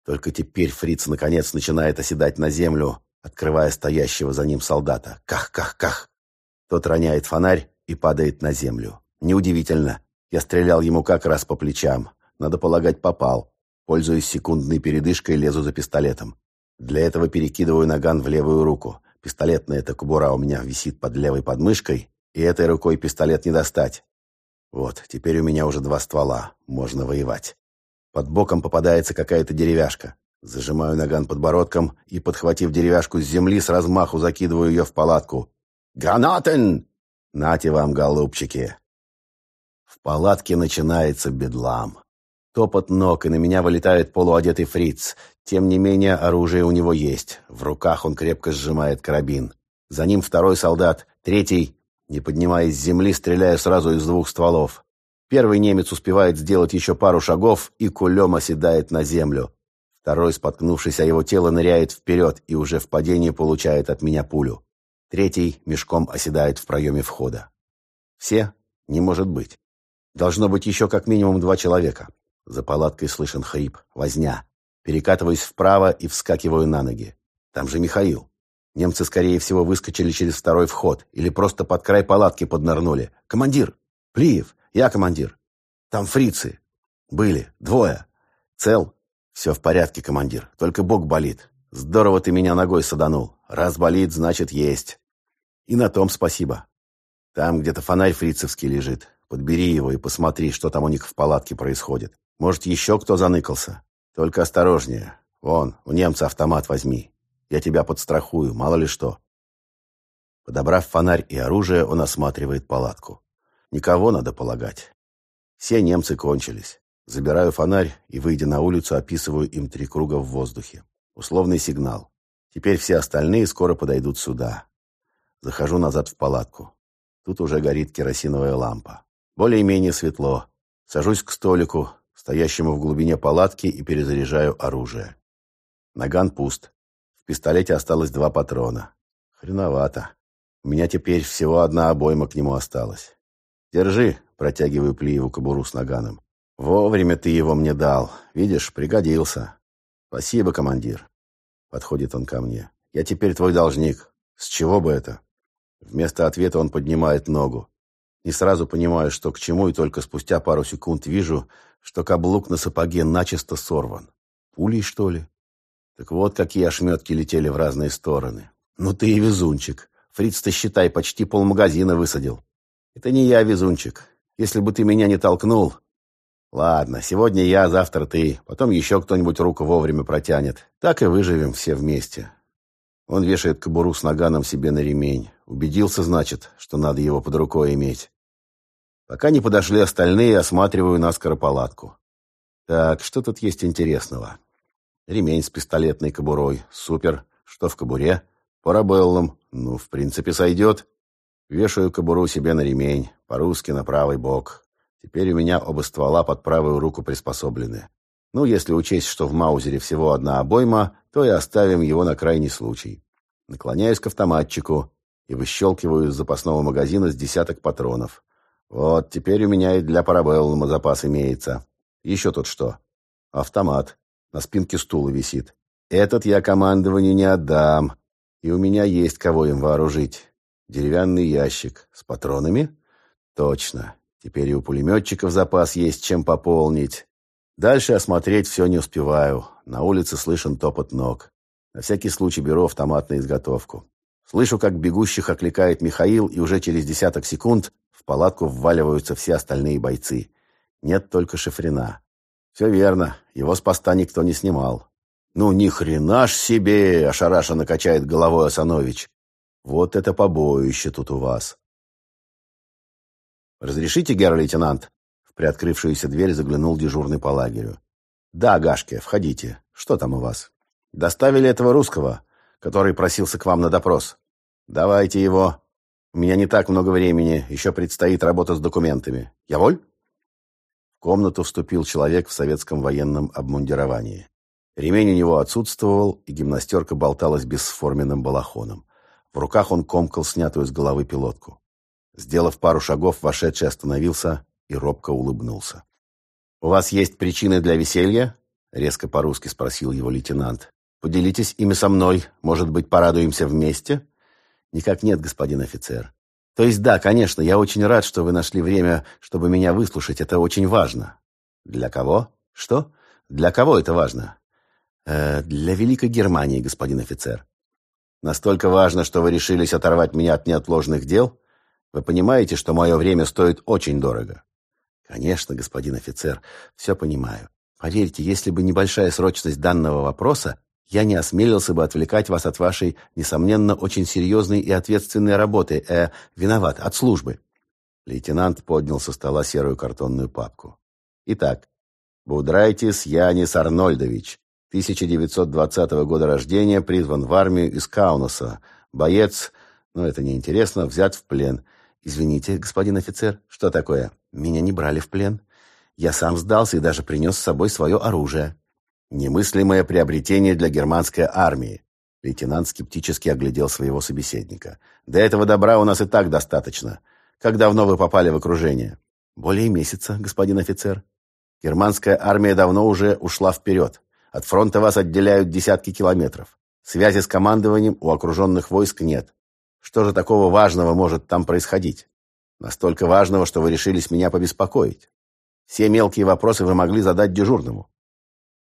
Только теперь фриц наконец начинает оседать на землю, открывая стоящего за ним солдата. Ках-ках-ках. Тот роняет фонарь и падает на землю. Неудивительно. Я стрелял ему как раз по плечам. Надо полагать, попал. Пользуясь секундной передышкой, лезу за пистолетом. Для этого перекидываю наган в левую руку. Пистолетная эта кобура у меня висит под левой подмышкой, и этой рукой пистолет не достать. Вот, теперь у меня уже два ствола, можно воевать. Под боком попадается какая-то деревяшка. Зажимаю наган подбородком и, подхватив деревяшку с земли, с размаху закидываю ее в палатку. «Гранатен!» «Нате вам, голубчики!» В палатке начинается бедлам. Топот ног, и на меня вылетает полуодетый фриц. Тем не менее, оружие у него есть. В руках он крепко сжимает карабин. За ним второй солдат, третий, не поднимаясь с земли, стреляя сразу из двух стволов. Первый немец успевает сделать еще пару шагов и кулем оседает на землю. Второй, споткнувшись о его тело, ныряет вперед и уже в падении получает от меня пулю. Третий мешком оседает в проеме входа. Все? Не может быть. Должно быть еще как минимум два человека. За палаткой слышен хрип, возня. Перекатываюсь вправо и вскакиваю на ноги. Там же Михаил. Немцы, скорее всего, выскочили через второй вход или просто под край палатки поднырнули. «Командир! Плиев! Я командир! Там фрицы! Были! Двое! Цел? Все в порядке, командир. Только бок болит. Здорово ты меня ногой саданул. Раз болит, значит, есть. И на том спасибо. Там где-то фонарь фрицевский лежит. Подбери его и посмотри, что там у них в палатке происходит. Может, еще кто заныкался? Только осторожнее. Вон, у немца автомат возьми. Я тебя подстрахую, мало ли что. Подобрав фонарь и оружие, он осматривает палатку. Никого, надо полагать. Все немцы кончились. Забираю фонарь и, выйдя на улицу, описываю им три круга в воздухе. Условный сигнал. Теперь все остальные скоро подойдут сюда. Захожу назад в палатку. Тут уже горит керосиновая лампа. Более-менее светло. Сажусь к столику, стоящему в глубине палатки, и перезаряжаю оружие. Наган пуст. В пистолете осталось два патрона. Хреновато. У меня теперь всего одна обойма к нему осталась. «Держи», — протягиваю Плиеву кобуру с наганом. «Вовремя ты его мне дал. Видишь, пригодился». «Спасибо, командир». Подходит он ко мне. «Я теперь твой должник. С чего бы это?» Вместо ответа он поднимает ногу. Не сразу понимаю, что к чему, и только спустя пару секунд вижу, что каблук на сапоге начисто сорван. Пулей, что ли? Так вот, какие ошметки летели в разные стороны. Ну ты и везунчик. Фриц-то, считай, почти полмагазина высадил. Это не я везунчик. Если бы ты меня не толкнул... Ладно, сегодня я, завтра ты, потом еще кто-нибудь руку вовремя протянет. Так и выживем все вместе. Он вешает кобуру с наганом себе на ремень. Убедился, значит, что надо его под рукой иметь. Пока не подошли остальные, осматриваю наскоро палатку. Так, что тут есть интересного? Ремень с пистолетной кобурой. Супер. Что в кобуре? Парабеллум. Ну, в принципе, сойдет. Вешаю кобуру себе на ремень. По-русски на правый бок. Теперь у меня оба ствола под правую руку приспособлены. Ну, если учесть, что в Маузере всего одна обойма, то и оставим его на крайний случай. Наклоняюсь к автоматчику и выщелкиваю из запасного магазина с десяток патронов. Вот, теперь у меня и для парабеллума запас имеется. Еще тут что? Автомат. На спинке стула висит. Этот я командованию не отдам. И у меня есть кого им вооружить. Деревянный ящик. С патронами? Точно. Теперь и у пулеметчиков запас есть чем пополнить. Дальше осмотреть все не успеваю. На улице слышен топот ног. На всякий случай беру автомат на изготовку. Слышу, как бегущих окликает Михаил, и уже через десяток секунд в палатку вваливаются все остальные бойцы. Нет только Шифрина. Все верно, его с поста никто не снимал. «Ну, ни хрена ж себе!» – ошарашенно качает головой Асанович. «Вот это побоище тут у вас!» «Разрешите, герр-лейтенант?» Приоткрывшуюся дверь заглянул дежурный по лагерю. «Да, Гашке, входите. Что там у вас?» «Доставили этого русского, который просился к вам на допрос. Давайте его. У меня не так много времени, еще предстоит работа с документами. Я воль?» В комнату вступил человек в советском военном обмундировании. Ремень у него отсутствовал, и гимнастерка болталась бесформенным балахоном. В руках он комкал снятую с головы пилотку. Сделав пару шагов, вошедший остановился, и робко улыбнулся. «У вас есть причины для веселья?» — резко по-русски спросил его лейтенант. «Поделитесь ими со мной. Может быть, порадуемся вместе?» «Никак нет, господин офицер. То есть да, конечно, я очень рад, что вы нашли время, чтобы меня выслушать. Это очень важно». «Для кого? Что? Для кого это важно?» э, «Для Великой Германии, господин офицер». «Настолько важно, что вы решились оторвать меня от неотложных дел? Вы понимаете, что мое время стоит очень дорого?» «Конечно, господин офицер, все понимаю. Поверьте, если бы небольшая срочность данного вопроса, я не осмелился бы отвлекать вас от вашей, несомненно, очень серьезной и ответственной работы. Э, виноват, от службы». Лейтенант поднял со стола серую картонную папку. «Итак, Будрайтис Янис Арнольдович, 1920 года рождения, призван в армию из Каунаса. Боец, но это неинтересно, взят в плен. Извините, господин офицер, что такое? Меня не брали в плен. Я сам сдался и даже принес с собой свое оружие. Немыслимое приобретение для германской армии. Лейтенант скептически оглядел своего собеседника. До этого добра у нас и так достаточно. Как давно вы попали в окружение? Более месяца, господин офицер. Германская армия давно уже ушла вперед. От фронта вас отделяют десятки километров. Связи с командованием у окруженных войск нет. Что же такого важного может там происходить? Настолько важного, что вы решились меня побеспокоить. Все мелкие вопросы вы могли задать дежурному.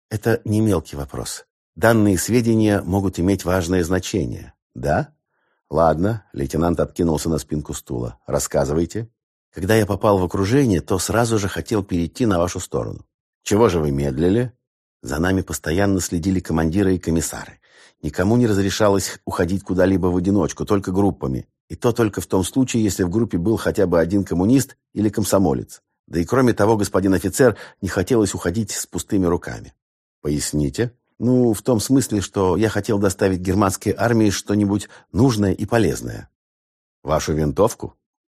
Это не мелкий вопрос. Данные сведения могут иметь важное значение. Да? Ладно, лейтенант откинулся на спинку стула. Рассказывайте. Когда я попал в окружение, то сразу же хотел перейти на вашу сторону. Чего же вы медлили? За нами постоянно следили командиры и комиссары. Никому не разрешалось уходить куда-либо в одиночку, только группами. И то только в том случае, если в группе был хотя бы один коммунист или комсомолец. Да и кроме того, господин офицер, не хотелось уходить с пустыми руками. Поясните. Ну, в том смысле, что я хотел доставить германской армии что-нибудь нужное и полезное. Вашу винтовку?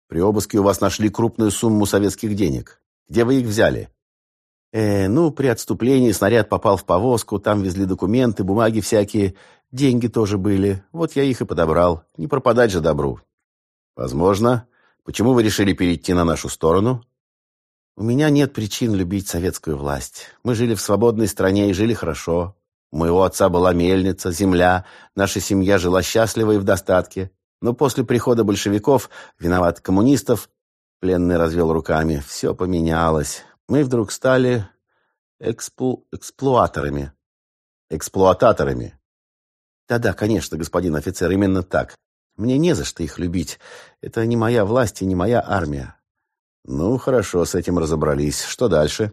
При обыске у вас нашли крупную сумму советских денег. Где вы их взяли? Э, ну, при отступлении снаряд попал в повозку, там везли документы, бумаги всякие, деньги тоже были. Вот я их и подобрал. Не пропадать же добру. Возможно. Почему вы решили перейти на нашу сторону? У меня нет причин любить советскую власть. Мы жили в свободной стране и жили хорошо. У моего отца была мельница, земля, наша семья жила счастливо и в достатке. Но после прихода большевиков, виноват коммунистов, пленный развел руками, все поменялось. Мы вдруг стали эксплу... эксплуаторами. Эксплуататорами. Да-да, конечно, господин офицер, именно так. Мне не за что их любить. Это не моя власть и не моя армия. Ну, хорошо, с этим разобрались. Что дальше?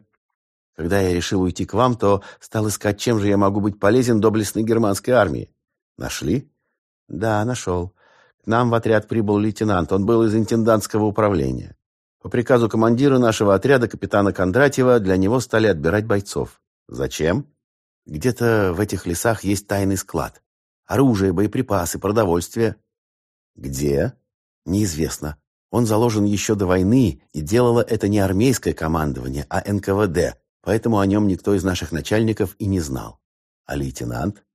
Когда я решил уйти к вам, то стал искать, чем же я могу быть полезен доблестной германской армии. Нашли? Да, нашел. К нам в отряд прибыл лейтенант. Он был из интендантского управления. По приказу командира нашего отряда, капитана Кондратьева, для него стали отбирать бойцов. Зачем? Где-то в этих лесах есть тайный склад. Оружие, боеприпасы, продовольствие. Где? Неизвестно. Он заложен еще до войны, и делало это не армейское командование, а НКВД, поэтому о нем никто из наших начальников и не знал. А лейтенант?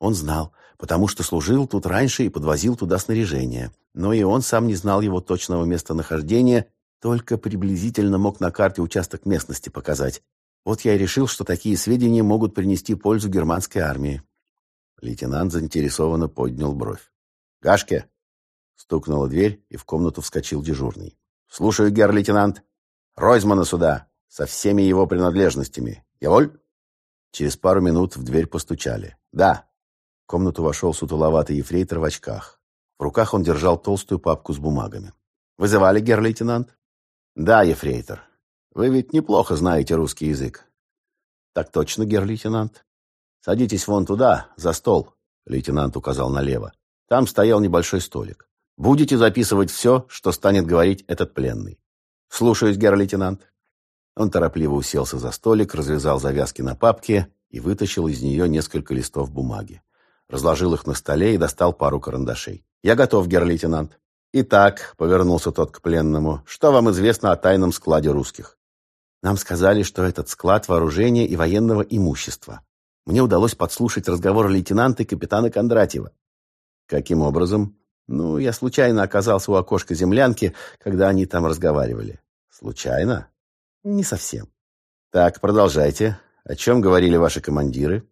Он знал, потому что служил тут раньше и подвозил туда снаряжение. Но и он сам не знал его точного местонахождения, только приблизительно мог на карте участок местности показать. Вот я и решил, что такие сведения могут принести пользу германской армии. Лейтенант заинтересованно поднял бровь. «Гашке, Стукнула дверь, и в комнату вскочил дежурный. «Слушаю, герр-лейтенант. Ройзмана сюда, со всеми его принадлежностями. Яволь?» Через пару минут в дверь постучали. «Да». В комнату вошел сутуловатый ефрейтор в очках. В руках он держал толстую папку с бумагами. «Вызывали, герр-лейтенант?» «Да, ефрейтор. Вы ведь неплохо знаете русский язык». «Так точно, герр-лейтенант». «Садитесь вон туда, за стол», — лейтенант указал налево. Там стоял небольшой столик. Будете записывать все, что станет говорить этот пленный. Слушаюсь, герр-лейтенант. Он торопливо уселся за столик, развязал завязки на папке и вытащил из нее несколько листов бумаги. Разложил их на столе и достал пару карандашей. «Я готов, герр-лейтенант». «Итак», — повернулся тот к пленному, — «что вам известно о тайном складе русских?» «Нам сказали, что этот склад вооружения и военного имущества. Мне удалось подслушать разговор лейтенанта и капитана Кондратьева». «Каким образом?» Ну, я случайно оказался у окошка землянки, когда они там разговаривали. Случайно? Не совсем. Так, продолжайте. О чем говорили ваши командиры?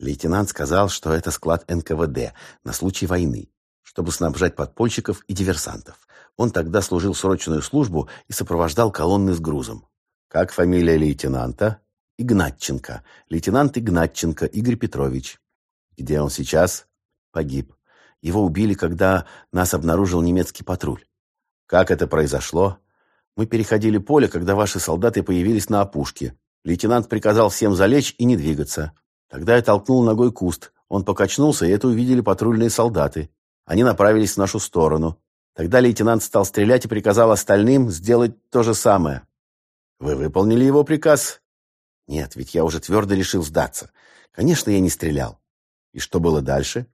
Лейтенант сказал, что это склад НКВД на случай войны, чтобы снабжать подпольщиков и диверсантов. Он тогда служил срочную службу и сопровождал колонны с грузом. Как фамилия лейтенанта? Игнатченко. Лейтенант Игнатченко Игорь Петрович. Где он сейчас? Погиб. Его убили, когда нас обнаружил немецкий патруль. Как это произошло? Мы переходили поле, когда ваши солдаты появились на опушке. Лейтенант приказал всем залечь и не двигаться. Тогда я толкнул ногой куст. Он покачнулся, и это увидели патрульные солдаты. Они направились в нашу сторону. Тогда лейтенант стал стрелять и приказал остальным сделать то же самое. Вы выполнили его приказ? Нет, ведь я уже твердо решил сдаться. Конечно, я не стрелял. И что было дальше?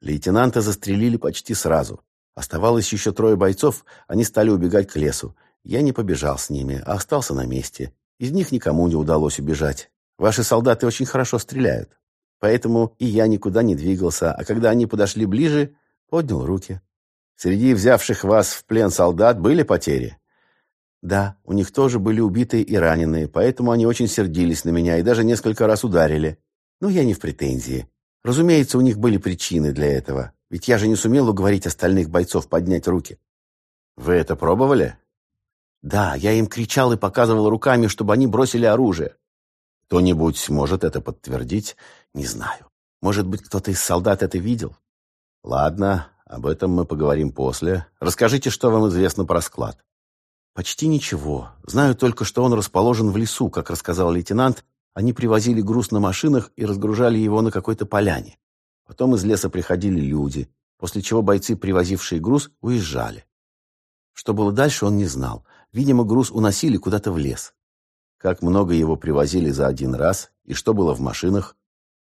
Лейтенанта застрелили почти сразу. Оставалось еще трое бойцов, они стали убегать к лесу. Я не побежал с ними, а остался на месте. Из них никому не удалось убежать. Ваши солдаты очень хорошо стреляют. Поэтому и я никуда не двигался, а когда они подошли ближе, поднял руки. Среди взявших вас в плен солдат были потери? Да, у них тоже были убитые и раненые, поэтому они очень сердились на меня и даже несколько раз ударили. Но я не в претензии. Разумеется, у них были причины для этого. Ведь я же не сумел уговорить остальных бойцов поднять руки. Вы это пробовали? Да, я им кричал и показывал руками, чтобы они бросили оружие. Кто-нибудь может это подтвердить? Не знаю. Может быть, кто-то из солдат это видел? Ладно, об этом мы поговорим после. Расскажите, что вам известно про склад. Почти ничего. Знаю только, что он расположен в лесу, как рассказал лейтенант, они привозили груз на машинах и разгружали его на какой-то поляне. Потом из леса приходили люди, после чего бойцы, привозившие груз, уезжали. Что было дальше, он не знал. Видимо, груз уносили куда-то в лес. Как много его привозили за один раз и что было в машинах?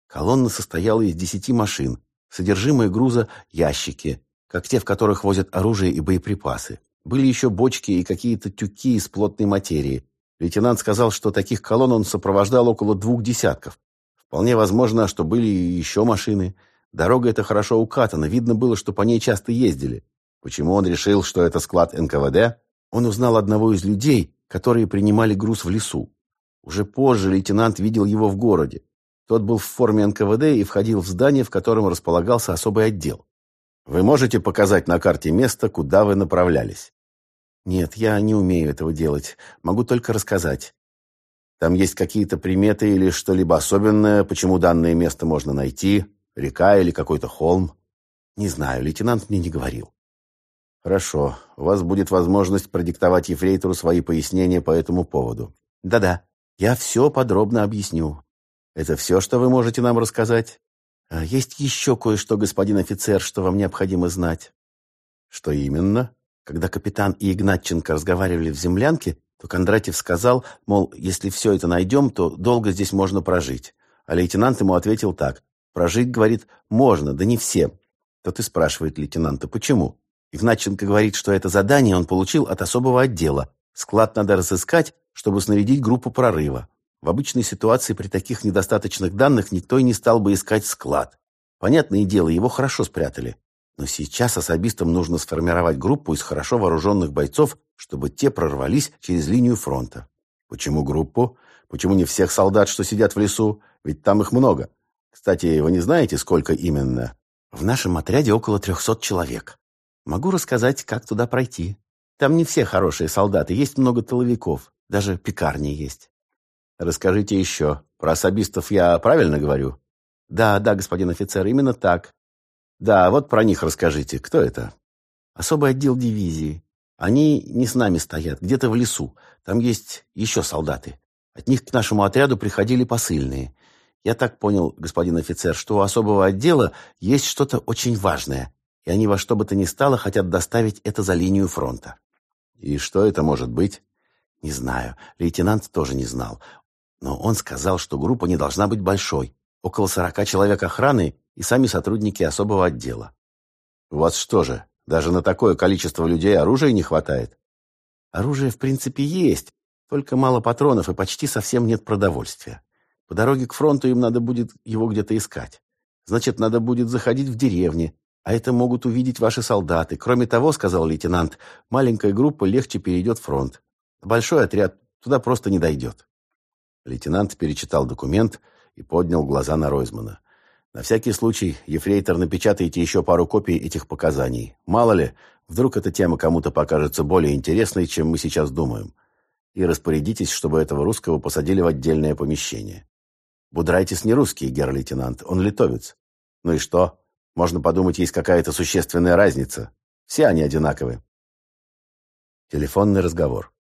Колонна состояла из десяти машин. Содержимое груза – ящики, как те, в которых возят оружие и боеприпасы. Были еще бочки и какие-то тюки из плотной материи, Лейтенант сказал, что таких колонн он сопровождал около двух десятков. Вполне возможно, что были еще машины. Дорога эта хорошо укатана, видно было, что по ней часто ездили. Почему он решил, что это склад НКВД? Он узнал одного из людей, которые принимали груз в лесу. Уже позже лейтенант видел его в городе. Тот был в форме НКВД и входил в здание, в котором располагался особый отдел. Вы можете показать на карте место, куда вы направлялись? Нет, я не умею этого делать. Могу только рассказать. Там есть какие-то приметы или что-либо особенное, почему данное место можно найти? Река или какой-то холм? Не знаю, лейтенант мне не говорил. Хорошо. У вас будет возможность продиктовать ефрейтору свои пояснения по этому поводу. Да-да, я все подробно объясню. Это все, что вы можете нам рассказать? А есть еще кое-что, господин офицер, что вам необходимо знать. Что именно? Когда капитан и Игнатченко разговаривали в землянке, то Кондратьев сказал, мол, если все это найдем, то долго здесь можно прожить. А лейтенант ему ответил так. Прожить, говорит, можно, да не всем. Тот и спрашивает лейтенанта, почему? Игнатченко говорит, что это задание он получил от особого отдела. Склад надо разыскать, чтобы снарядить группу прорыва. В обычной ситуации при таких недостаточных данных никто и не стал бы искать склад. Понятное дело, его хорошо спрятали. Но сейчас особистам нужно сформировать группу из хорошо вооруженных бойцов, чтобы те прорвались через линию фронта. Почему группу? Почему не всех солдат, что сидят в лесу? Ведь там их много. Кстати, вы не знаете, сколько именно? В нашем отряде около трехсот человек. Могу рассказать, как туда пройти. Там не все хорошие солдаты, есть много тыловиков. Даже пекарни есть. Расскажите еще. Про особистов я правильно говорю? Да, да, господин офицер, именно так. Да, вот про них расскажите. Кто это? Особый отдел дивизии. Они не с нами стоят, где-то в лесу. Там есть еще солдаты. От них к нашему отряду приходили посыльные. Я так понял, господин офицер, что у особого отдела есть что-то очень важное, и они во что бы то ни стало хотят доставить это за линию фронта. И что это может быть? Не знаю. Лейтенант тоже не знал. Но он сказал, что группа не должна быть большой. Около сорока человек охраны и сами сотрудники особого отдела. У вас что же, даже на такое количество людей оружия не хватает? Оружие, в принципе, есть, только мало патронов и почти совсем нет продовольствия. По дороге к фронту им надо будет его где-то искать. Значит, надо будет заходить в деревни, а это могут увидеть ваши солдаты. Кроме того, сказал лейтенант, маленькая группа легче перейдет фронт. Большой отряд туда просто не дойдет. Лейтенант перечитал документ и поднял глаза на Ройзмана. На всякий случай, ефрейтор, напечатайте еще пару копий этих показаний. Мало ли, вдруг эта тема кому-то покажется более интересной, чем мы сейчас думаем. И распорядитесь, чтобы этого русского посадили в отдельное помещение. Будрайтис не русский, герр-лейтенант, он литовец. Ну и что? Можно подумать, есть какая-то существенная разница. Все они одинаковы. Телефонный разговор.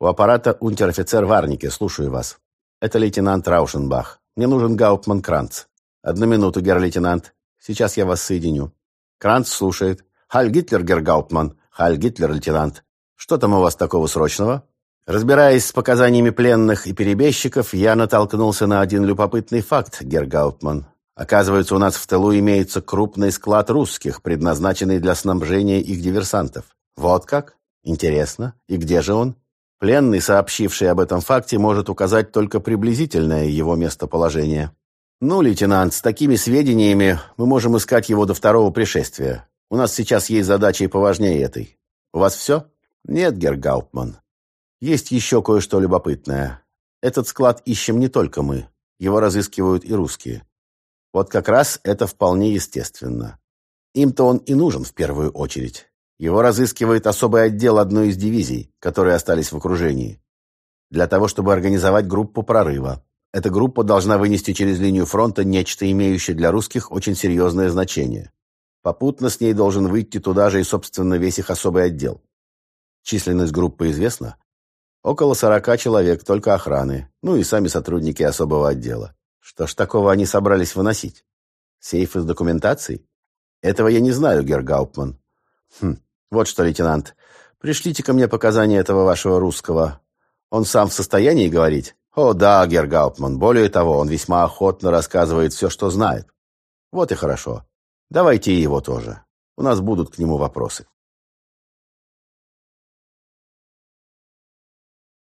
У аппарата унтер-офицер Варнике, слушаю вас. Это лейтенант Раушенбах. Мне нужен Гауптман Кранц. Одну минуту, герр-лейтенант. Сейчас я вас соединю. Кранц слушает. Халь Гитлер, герр Гауптман. Халь Гитлер, лейтенант. Что там у вас такого срочного? Разбираясь с показаниями пленных и перебежчиков, я натолкнулся на один любопытный факт, герр Гауптман. Оказывается, у нас в тылу имеется крупный склад русских, предназначенный для снабжения их диверсантов. Вот как? Интересно. И где же он? Пленный, сообщивший об этом факте, может указать только приблизительное его местоположение. «Ну, лейтенант, с такими сведениями мы можем искать его до второго пришествия. У нас сейчас есть задача и поважнее этой. У вас все?» «Нет, Гергауптман. Есть еще кое-что любопытное. Этот склад ищем не только мы. Его разыскивают и русские. Вот как раз это вполне естественно. Им-то он и нужен в первую очередь. Его разыскивает особый отдел одной из дивизий, которые остались в окружении, для того, чтобы организовать группу прорыва. Эта группа должна вынести через линию фронта нечто, имеющее для русских очень серьезное значение. Попутно с ней должен выйти туда же и, собственно, весь их особый отдел. Численность группы известна? Около сорока человек, только охраны, ну и сами сотрудники особого отдела. Что ж такого они собрались выносить? Сейфы с документацией? Этого я не знаю, Гергауптман. Хм, вот что, лейтенант, пришлите ко мне показания этого вашего русского. Он сам в состоянии говорить? О, да, Гергауптман. Более того, он весьма охотно рассказывает все, что знает. Вот и хорошо. Давайте и его тоже. У нас будут к нему вопросы.